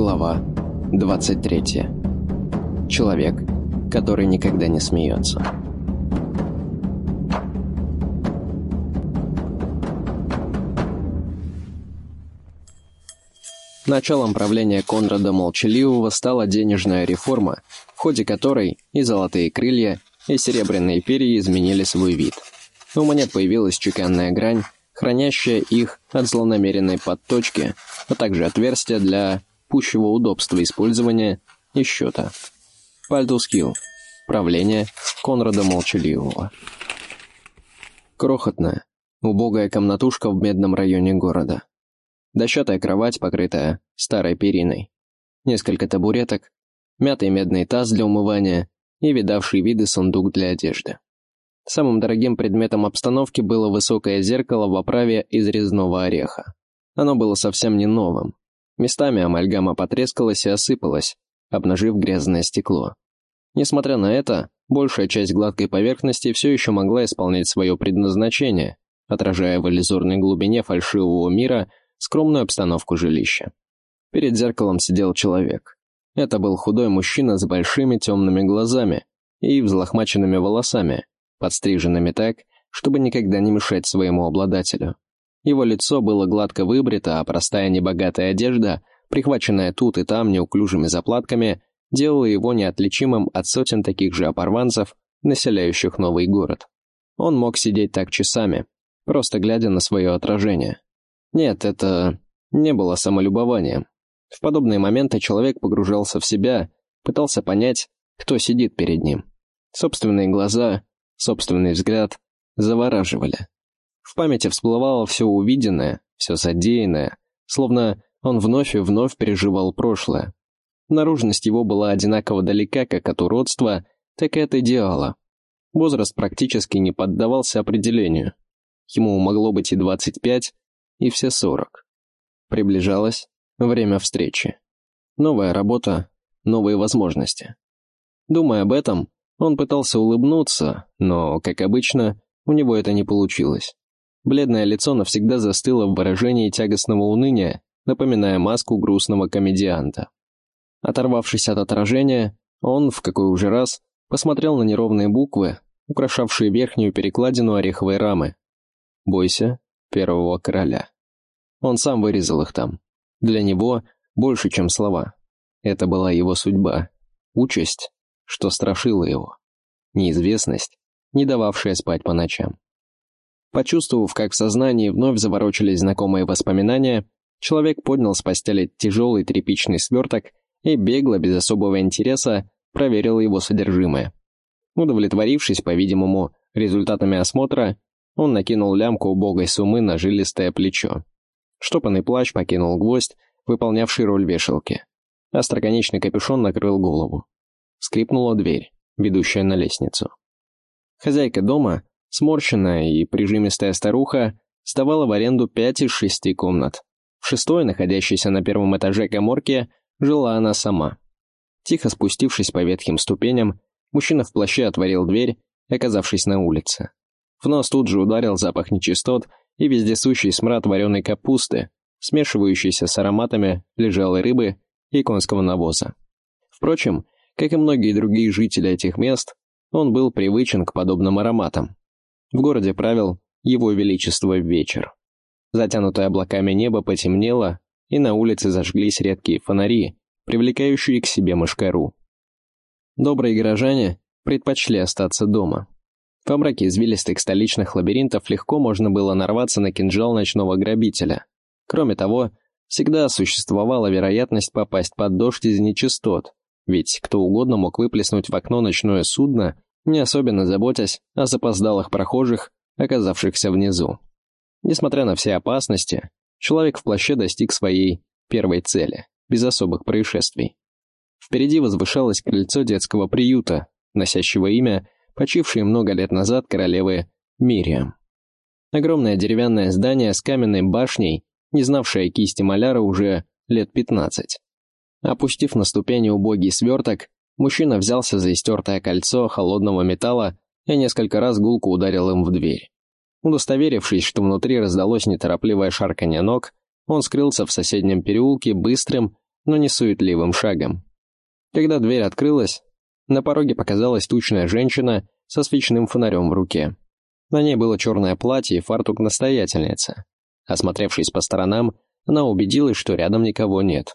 Глава 23. Человек, который никогда не смеется. Началом правления Конрада Молчаливого стала денежная реформа, в ходе которой и золотые крылья, и серебряные перья изменили свой вид. У монет появилась чеканная грань, хранящая их от злонамеренной подточки, а также отверстия для пущего удобства использования и счета. Пальтускилл. Правление Конрада Молчаливого. Крохотная, убогая комнатушка в медном районе города. Дощатая кровать, покрытая старой периной. Несколько табуреток, мятый медный таз для умывания и видавший виды сундук для одежды. Самым дорогим предметом обстановки было высокое зеркало в оправе из резного ореха. Оно было совсем не новым. Местами амальгама потрескалась и осыпалась, обнажив грязное стекло. Несмотря на это, большая часть гладкой поверхности все еще могла исполнять свое предназначение, отражая в иллюзорной глубине фальшивого мира скромную обстановку жилища. Перед зеркалом сидел человек. Это был худой мужчина с большими темными глазами и взлохмаченными волосами, подстриженными так, чтобы никогда не мешать своему обладателю. Его лицо было гладко выбрито, а простая небогатая одежда, прихваченная тут и там неуклюжими заплатками, делала его неотличимым от сотен таких же оборванцев, населяющих новый город. Он мог сидеть так часами, просто глядя на свое отражение. Нет, это не было самолюбованием. В подобные моменты человек погружался в себя, пытался понять, кто сидит перед ним. Собственные глаза, собственный взгляд завораживали. В памяти всплывало все увиденное, все содеянное, словно он вновь и вновь переживал прошлое. Наружность его была одинаково далека как от уродства, так и от идеала. Возраст практически не поддавался определению. Ему могло быть и 25, и все 40. Приближалось время встречи. Новая работа, новые возможности. Думая об этом, он пытался улыбнуться, но, как обычно, у него это не получилось. Бледное лицо навсегда застыло в выражении тягостного уныния, напоминая маску грустного комедианта. Оторвавшись от отражения, он, в какой уже раз, посмотрел на неровные буквы, украшавшие верхнюю перекладину ореховой рамы. «Бойся первого короля». Он сам вырезал их там. Для него больше, чем слова. Это была его судьба, участь, что страшила его. Неизвестность, не дававшая спать по ночам. Почувствовав, как в сознании вновь заворочились знакомые воспоминания, человек поднял с постели тяжелый тряпичный сверток и бегло, без особого интереса, проверил его содержимое. Удовлетворившись, по-видимому, результатами осмотра, он накинул лямку убогой суммы на жилистое плечо. Штопанный плащ покинул гвоздь, выполнявший роль вешалки. Остроконечный капюшон накрыл голову. Скрипнула дверь, ведущая на лестницу. Хозяйка дома, Сморщенная и прижимистая старуха сдавала в аренду пять из шести комнат. В шестой, находящейся на первом этаже коморки, жила она сама. Тихо спустившись по ветхим ступеням, мужчина в плаще отворил дверь, оказавшись на улице. В нос тут же ударил запах нечистот и вездесущий смрад вареной капусты, смешивающийся с ароматами лежалой рыбы и конского навоза. Впрочем, как и многие другие жители этих мест, он был привычен к подобным ароматам. В городе правил его величество вечер. Затянутое облаками небо потемнело, и на улице зажглись редкие фонари, привлекающие к себе мышкару. Добрые горожане предпочли остаться дома. Во мраке извилистых столичных лабиринтов легко можно было нарваться на кинжал ночного грабителя. Кроме того, всегда существовала вероятность попасть под дождь из нечистот, ведь кто угодно мог выплеснуть в окно ночное судно не особенно заботясь о запоздалых прохожих, оказавшихся внизу. Несмотря на все опасности, человек в плаще достиг своей первой цели, без особых происшествий. Впереди возвышалось крыльцо детского приюта, носящего имя почившей много лет назад королевы Мириам. Огромное деревянное здание с каменной башней, не знавшее кисти маляра уже лет пятнадцать. Опустив на ступени убогий сверток, Мужчина взялся за истертое кольцо холодного металла и несколько раз гулко ударил им в дверь. Удостоверившись, что внутри раздалось неторопливое шарканье ног, он скрылся в соседнем переулке быстрым, но не суетливым шагом. Когда дверь открылась, на пороге показалась тучная женщина со свечным фонарем в руке. На ней было черное платье и фартук настоятельницы. Осмотревшись по сторонам, она убедилась, что рядом никого нет.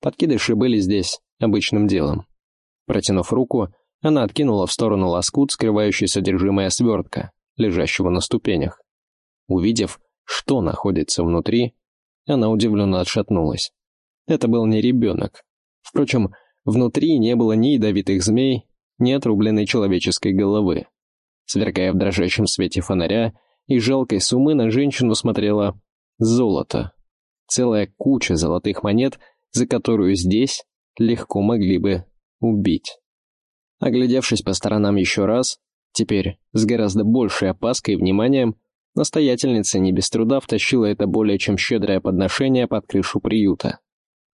Подкидыши были здесь обычным делом. Протянув руку, она откинула в сторону лоскут, скрывающий содержимое свертка, лежащего на ступенях. Увидев, что находится внутри, она удивленно отшатнулась. Это был не ребенок. Впрочем, внутри не было ни ядовитых змей, ни отрубленной человеческой головы. Сверкая в дрожащем свете фонаря, и жалкой суммы на женщину смотрела золото. Целая куча золотых монет, за которую здесь легко могли бы убить. Оглядевшись по сторонам еще раз, теперь с гораздо большей опаской и вниманием, настоятельница не без труда втащила это более чем щедрое подношение под крышу приюта.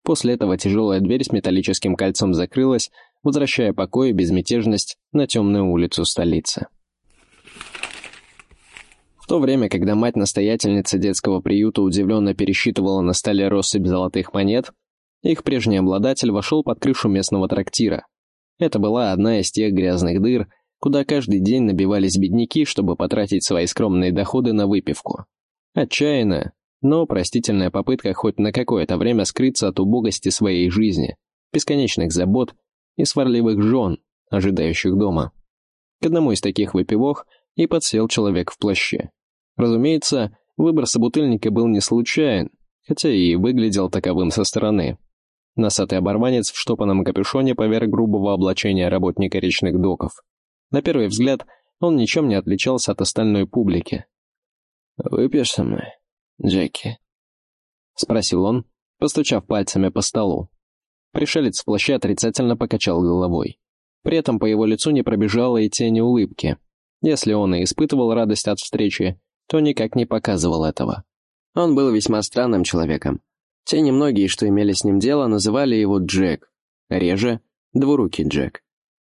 После этого тяжелая дверь с металлическим кольцом закрылась, возвращая покой и безмятежность на темную улицу столицы. В то время, когда мать-настоятельница детского приюта удивленно пересчитывала на столе россыпь золотых монет, их прежний обладатель вошел под крышу местного трактира. Это была одна из тех грязных дыр, куда каждый день набивались бедняки, чтобы потратить свои скромные доходы на выпивку. Отчаянная, но простительная попытка хоть на какое-то время скрыться от убогости своей жизни, бесконечных забот и сварливых жен, ожидающих дома. К одному из таких выпивок и подсел человек в плаще. Разумеется, выбор собутыльника был не случайен, хотя и выглядел таковым со стороны. Носатый оборванец в штопанном капюшоне поверх грубого облачения работника речных доков. На первый взгляд, он ничем не отличался от остальной публики. «Выпьешь со мной, Джеки?» — спросил он, постучав пальцами по столу. Пришелец в плаще отрицательно покачал головой. При этом по его лицу не пробежало и тени улыбки. Если он и испытывал радость от встречи, то никак не показывал этого. Он был весьма странным человеком. Те немногие, что имели с ним дело, называли его Джек. Реже — Двурукий Джек.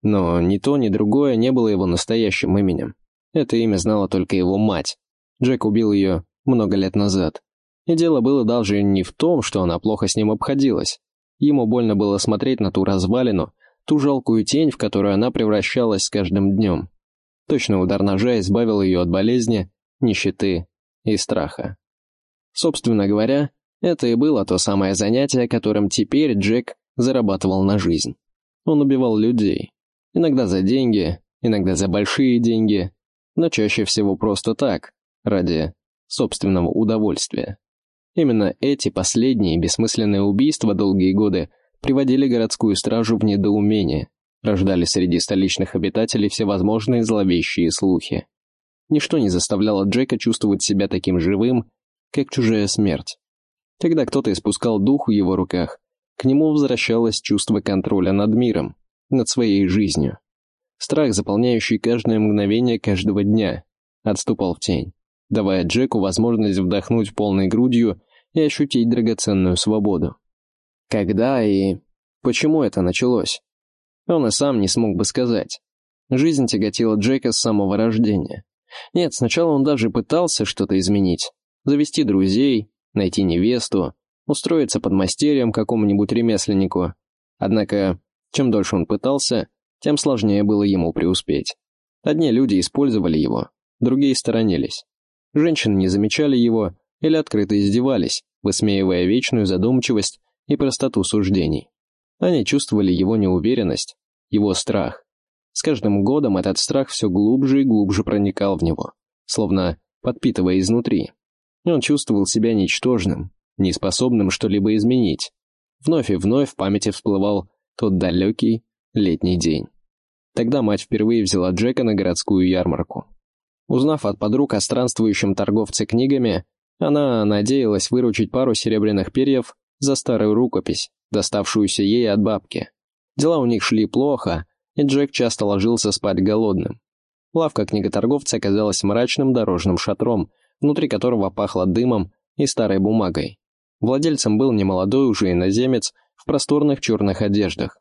Но ни то, ни другое не было его настоящим именем. Это имя знала только его мать. Джек убил ее много лет назад. И дело было даже не в том, что она плохо с ним обходилась. Ему больно было смотреть на ту развалину, ту жалкую тень, в которую она превращалась с каждым днем. Точно удар ножа избавил ее от болезни, нищеты и страха. Собственно говоря, это и было то самое занятие, которым теперь Джек зарабатывал на жизнь. Он убивал людей. Иногда за деньги, иногда за большие деньги, но чаще всего просто так, ради собственного удовольствия. Именно эти последние бессмысленные убийства долгие годы приводили городскую стражу в недоумение, рождали среди столичных обитателей всевозможные зловещие слухи. Ничто не заставляло Джека чувствовать себя таким живым, как чужая смерть. Когда кто-то испускал дух в его руках, к нему возвращалось чувство контроля над миром, над своей жизнью. Страх, заполняющий каждое мгновение каждого дня, отступал в тень давая Джеку возможность вдохнуть полной грудью и ощутить драгоценную свободу. Когда и почему это началось? Он и сам не смог бы сказать. Жизнь тяготила Джека с самого рождения. Нет, сначала он даже пытался что-то изменить. Завести друзей, найти невесту, устроиться под мастерием какому-нибудь ремесленнику. Однако, чем дольше он пытался, тем сложнее было ему преуспеть. Одни люди использовали его, другие сторонились. Женщины не замечали его или открыто издевались, высмеивая вечную задумчивость и простоту суждений. Они чувствовали его неуверенность, его страх. С каждым годом этот страх все глубже и глубже проникал в него, словно подпитывая изнутри. Он чувствовал себя ничтожным, неспособным что-либо изменить. Вновь и вновь в памяти всплывал тот далекий летний день. Тогда мать впервые взяла Джека на городскую ярмарку. Узнав от подруг о странствующем торговце книгами, она надеялась выручить пару серебряных перьев за старую рукопись, доставшуюся ей от бабки. Дела у них шли плохо, и Джек часто ложился спать голодным. Лавка книготорговца оказалась мрачным дорожным шатром, внутри которого пахло дымом и старой бумагой. Владельцем был немолодой уже иноземец в просторных черных одеждах.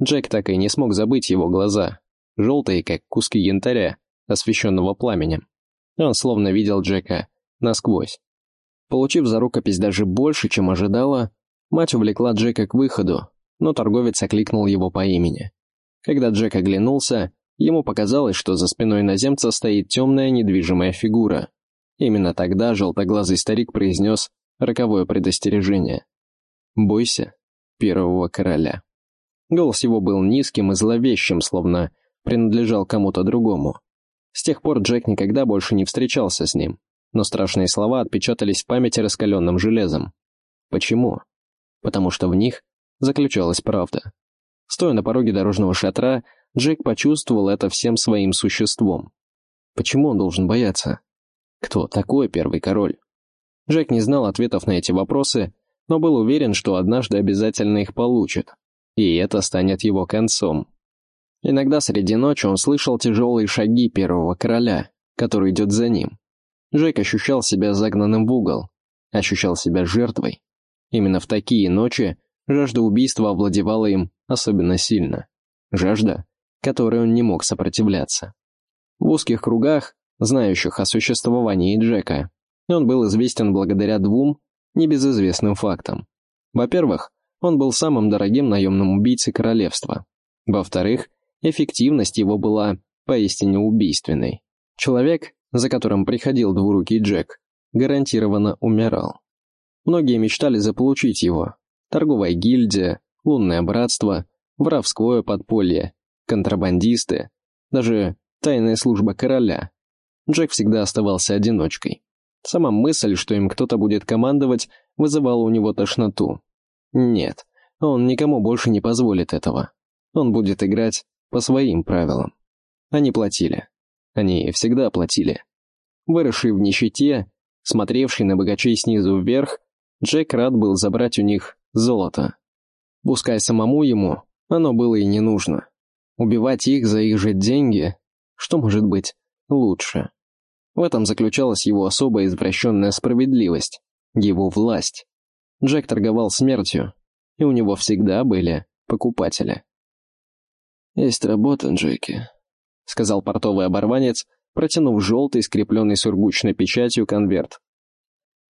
Джек так и не смог забыть его глаза, желтые, как куски янтаря, освещенного пламенем. Он словно видел Джека насквозь. Получив за рукопись даже больше, чем ожидала, Мать увлекла Джека к выходу, но торговец окликнул его по имени. Когда Джек оглянулся, ему показалось, что за спиной иноземца стоит темная недвижимая фигура. Именно тогда желтоглазый старик произнес роковое предостережение. «Бойся первого короля». Голос его был низким и зловещим, словно принадлежал кому-то другому. С тех пор Джек никогда больше не встречался с ним, но страшные слова отпечатались в памяти раскаленным железом. Почему? Потому что в них заключалась правда. Стоя на пороге дорожного шатра, Джек почувствовал это всем своим существом. Почему он должен бояться? Кто такой первый король? Джек не знал ответов на эти вопросы, но был уверен, что однажды обязательно их получит. И это станет его концом. Иногда среди ночи он слышал тяжелые шаги первого короля, который идет за ним. Джек ощущал себя загнанным в угол, ощущал себя жертвой. Именно в такие ночи жажда убийства овладевала им особенно сильно. Жажда, которой он не мог сопротивляться. В узких кругах, знающих о существовании Джека, он был известен благодаря двум небезызвестным фактам. Во-первых, он был самым дорогим наемным убийцей королевства. Во-вторых, эффективность его была поистине убийственной. Человек, за которым приходил двурукий Джек, гарантированно умирал. Многие мечтали заполучить его. Торговая гильдия, лунное братство, воровское подполье, контрабандисты, даже тайная служба короля. Джек всегда оставался одиночкой. Сама мысль, что им кто-то будет командовать, вызывала у него тошноту. Нет, он никому больше не позволит этого. Он будет играть по своим правилам. Они платили. Они всегда платили. Выросший в нищете, смотревший на богачей снизу вверх, Джек рад был забрать у них золото. Пускай самому ему оно было и не нужно. Убивать их за их же деньги, что может быть лучше? В этом заключалась его особая извращенная справедливость, его власть. Джек торговал смертью, и у него всегда были покупатели. «Есть работа, Джеки», — сказал портовый оборванец, протянув желтый, скрепленный сургучной печатью конверт.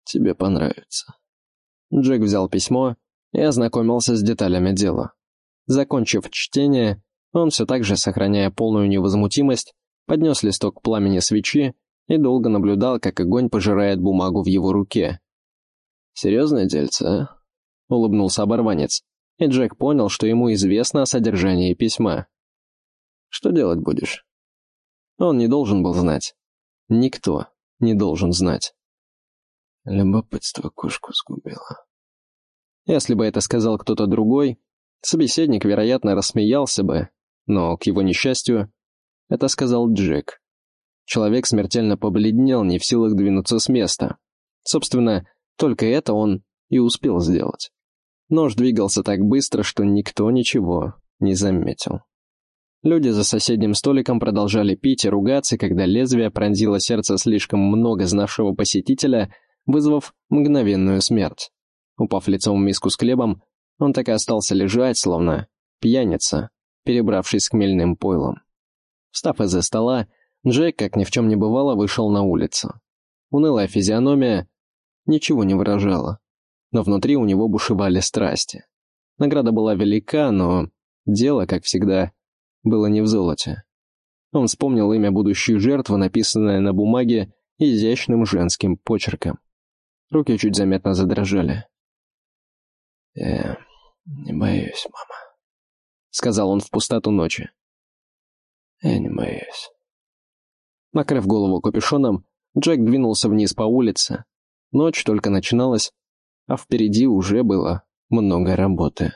«Тебе понравится». Джек взял письмо и ознакомился с деталями дела. Закончив чтение, он все так же, сохраняя полную невозмутимость, поднес листок к пламени свечи и долго наблюдал, как огонь пожирает бумагу в его руке. «Серьезное дельце, а?» — улыбнулся оборванец, и Джек понял, что ему известно о содержании письма. Что делать будешь? Он не должен был знать. Никто не должен знать. Любопытство кошку сгубило. Если бы это сказал кто-то другой, собеседник, вероятно, рассмеялся бы, но, к его несчастью, это сказал Джек. Человек смертельно побледнел, не в силах двинуться с места. Собственно, только это он и успел сделать. Нож двигался так быстро, что никто ничего не заметил. Люди за соседним столиком продолжали пить и ругаться, когда лезвие пронзило сердце слишком много знавшего посетителя, вызвав мгновенную смерть. Упав лицом в миску с хлебом, он так и остался лежать, словно пьяница, перебравшись с хмельным пойлом. Встав из-за стола, Джек, как ни в чем не бывало, вышел на улицу. Унылая физиономия ничего не выражала, но внутри у него бушевали страсти. Награда была велика, но дело, как всегда, было не в золоте. Он вспомнил имя будущей жертвы, написанное на бумаге изящным женским почерком. Руки чуть заметно задрожали. «Я не боюсь, мама», — сказал он в пустоту ночи. «Я не боюсь». Накрыв голову капюшоном, Джек двинулся вниз по улице. Ночь только начиналась, а впереди уже было много работы.